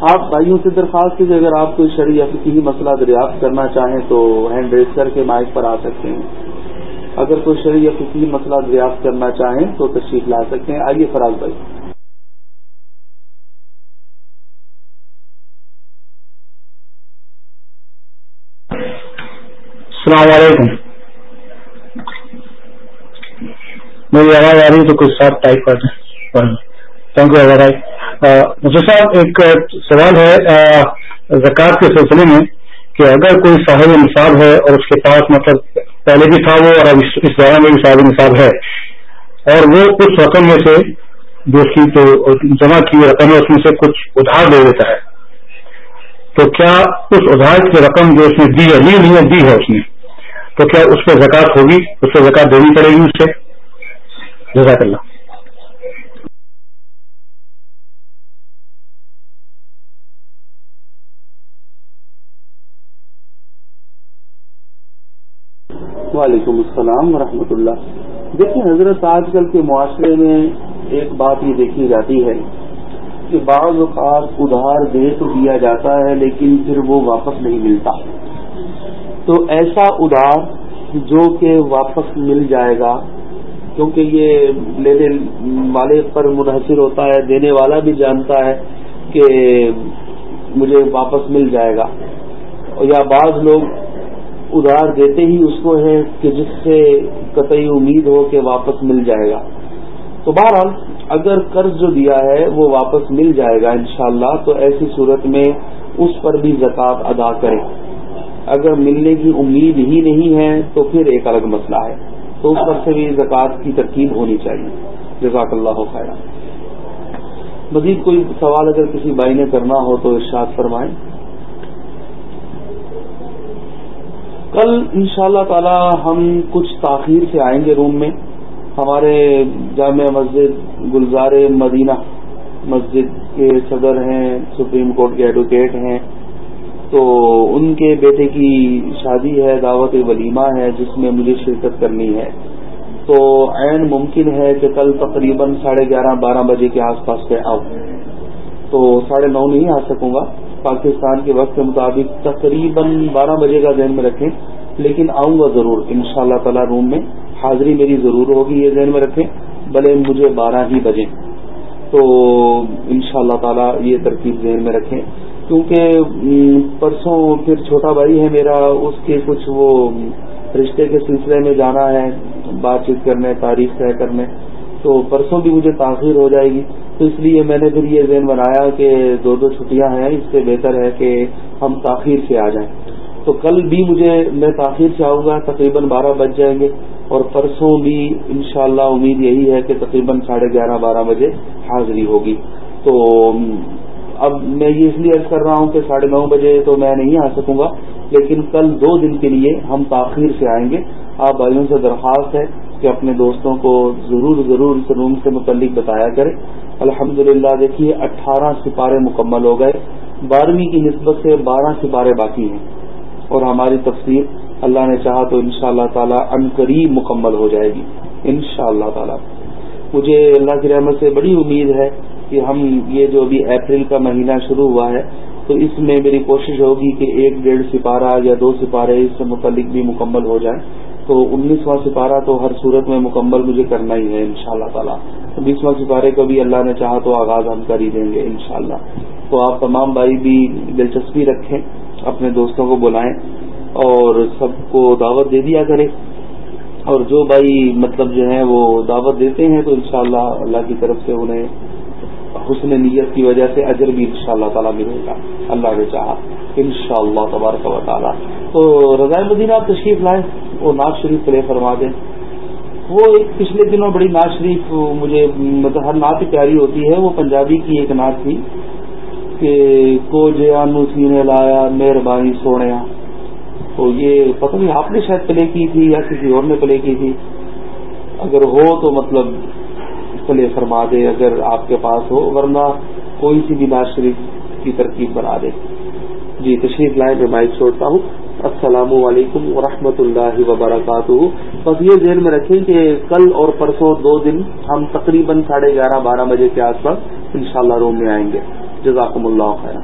آپ بھائیوں سے درخواست کی کہ اگر آپ کوئی شرح یا کسی مسئلہ دریافت کرنا چاہیں تو ہینڈ ریز کر کے مائک پر آ سکتے ہیں۔ اگر کوئی شرح یا کسی مسئلہ دریافت کرنا چاہیں تو تشریف لا سکتے ہیں۔ آئیے فراز بھائی۔ السلام علیکم۔ میری آواز آ رہی ہے تو کچھ ساتھ ٹائپ کر دیں۔ تھینک یو بھائی مجھے صاحب، ایک سوال ہے زکوٰۃ کے سلسلے میں کہ اگر کوئی صاحب نصاب ہے اور اس کے پاس مطلب پہلے بھی تھا وہ اور اب اس دوران میں بھی صاحب نصاب ہے، اور وہ کچھ رقم میں سے جو اس کی جو جمع کی رقم ہے اس میں سے کچھ ادھار دے دیتا ہے، تو کیا اس ادھار کی رقم جو اس نے دی ہے، نہیں دی ہے اس نے، تو کیا اس پہ زکات ہوگی؟ اس پہ زکات دینی پڑے گی اس سے؟ جزاک اللہ۔ وعلیکم السلام ورحمۃ اللہ۔ دیکھیں حضرت آج کل کے معاشرے میں ایک بات یہ دیکھی جاتی ہے کہ بعض اوقات ادھار دے تو دیا جاتا ہے لیکن پھر وہ واپس نہیں ملتا۔ تو ایسا ادھار جو کہ واپس مل جائے گا، کیونکہ یہ لینے والے پر منحصر ہوتا ہے، دینے والا بھی جانتا ہے کہ مجھے واپس مل جائے گا۔ یا بعض لوگ ادھار دیتے ہی اس کو ہے کہ جس سے قطعی امید ہو کہ واپس مل جائے گا۔ تو بہرحال اگر قرض جو دیا ہے وہ واپس مل جائے گا انشاءاللہ، تو ایسی صورت میں اس پر بھی زکوٰۃ ادا کریں۔ اگر ملنے کی امید ہی نہیں ہے تو پھر ایک الگ مسئلہ ہے۔ تو اس پر سے بھی زکوٰۃ کی ترکیب ہونی چاہیے۔ جزاک اللہ خیر مزید کوئی سوال اگر کسی بھائی نے کرنا ہو تو ارشاد فرمائیں۔ کل ان شاء اللہ تعالی ہم کچھ تاخیر سے آئیں گے روم میں۔ ہمارے جامع مسجد گلزار مدینہ مسجد کے صدر ہیں، سپریم کورٹ کے ایڈوکیٹ ہیں۔ تو ان کے بیٹے کی شادی ہے، دعوت ولیمہ ہے، جس میں مجھے شرکت کرنی ہے۔ تو عین ممکن ہے کہ کل تقریباً ساڑھے گیارہ، بارہ بجے کے آس پاس پہ آؤں۔ تو ساڑھے نو نہیں آ سکوں گا۔ پاکستان کے وقت کے مطابق تقریباً بارہ بجے کا ذہن میں رکھیں، لیکن آؤں گا ضرور۔ ان شاء اللہ تعالی روم میں حاضری میری ضرور ہوگی، یہ ذہن میں رکھیں، بھلے مجھے بارہ ہی بجے۔ تو ان شاء اللہ تعالی یہ ترکیب ذہن میں رکھیں۔ کیونکہ پرسوں پھر چھوٹا بھائی ہے میرا، اس کے کچھ وہ رشتے کے سلسلے میں جانا ہے، بات چیت کرنے، تاریخ طے کرنے، تو پرسوں بھی مجھے تاخیر ہو جائے گی۔ تو اس لیے میں نے پھر یہ ذہن بنایا کہ دو دو چھٹیاں ہیں، اس سے بہتر ہے کہ ہم تاخیر سے آ جائیں۔ تو کل بھی مجھے، میں تاخیر سے آؤں گا، تقریباً بارہ بج جائیں گے۔ اور پرسوں بھی انشاءاللہ امید یہی ہے کہ تقریباً ساڑھے گیارہ، بارہ بجے حاضری ہوگی۔ تو اب میں یہ اس لیے عرض کر رہا ہوں کہ ساڑھے نو بجے تو میں نہیں آ سکوں گا، لیکن کل دو دن کے لیے ہم تاخیر سے آئیں گے۔ آپ بھائیوں سے درخواست ہے کہ اپنے دوستوں کو ضرور ضرور اس روم سے متعلق بتایا کریں۔ الحمد للہ، دیکھیے، اٹھارہ سپارے مکمل ہو گئے۔ بارہویں کی نسبت سے بارہ سپارے باقی ہیں۔ اور ہماری تفصیل اللہ نے چاہا تو ان شاء اللہ تعالیٰ قریب مکمل ہو جائے گی۔ ان شاء اللہ تعالیٰ۔ مجھے اللہ کی رحمت سے بڑی امید ہے کہ ہم یہ جو ابھی اپریل کا مہینہ شروع ہوا ہے، تو اس میں میری کوشش ہوگی کہ ایک ڈیڑھ سپارہ یا دو سپارے اس سے متعلق بھی مکمل ہو جائیں۔ تو انیسواں سپارہ تو ہر صورت میں مکمل مجھے کرنا ہی ہے ان شاء اللہ تعالیٰ۔ بیسواں سپارے کا بھی اللہ نے چاہا تو آغاز ہم کر ہی دیں گے ان تو آپ تمام بھائی بھی دلچسپی رکھیں، اپنے دوستوں کو بلائیں اور سب کو دعوت دے دیا کریں۔ اور جو بھائی مطلب جو ہے وہ دعوت دیتے ہیں تو انشاءاللہ اللہ کی طرف سے انہیں حسن نیت کی وجہ سے اجر بھی ان شاء اللہ تعالیٰ ملے گا۔ اللہ نے چاہا۔ ان شاء اللہ تبارک و تعالیٰ۔ تو رضائے مدینہ آپ تشریف لائیں، وہ ناز شریف پلے فرما دیں۔ وہ ایک پچھلے دنوں بڑی ناز شریف، مجھے مطلب ہر نعت پیاری ہوتی ہے، وہ پنجابی کی ایک نعت تھی کہ کو جیانو سینے لایا، مہربانی سونے تو یہ پتہ نہیں، آپ نے شاید پلے کی تھی یا کسی اور نے پلے کی تھی۔ اگر ہو تو مطلب پلے فرما دے، اگر آپ کے پاس ہو، ورنہ کوئی سی بھی ناز شریف کی ترکیب بنا دے۔ جی تشریف لائے میں مائک چھوڑتا ہوں۔ السلام علیکم ورحمۃ اللہ وبرکاتہ۔ بس یہ ذہن میں رکھیں کہ کل اور پرسوں دو دن ہم تقریباً ساڑھے گیارہ بارہ بجے کے آس پاس ان شاء اللہ روم میں آئیں گے۔ جزاکم اللہ خیر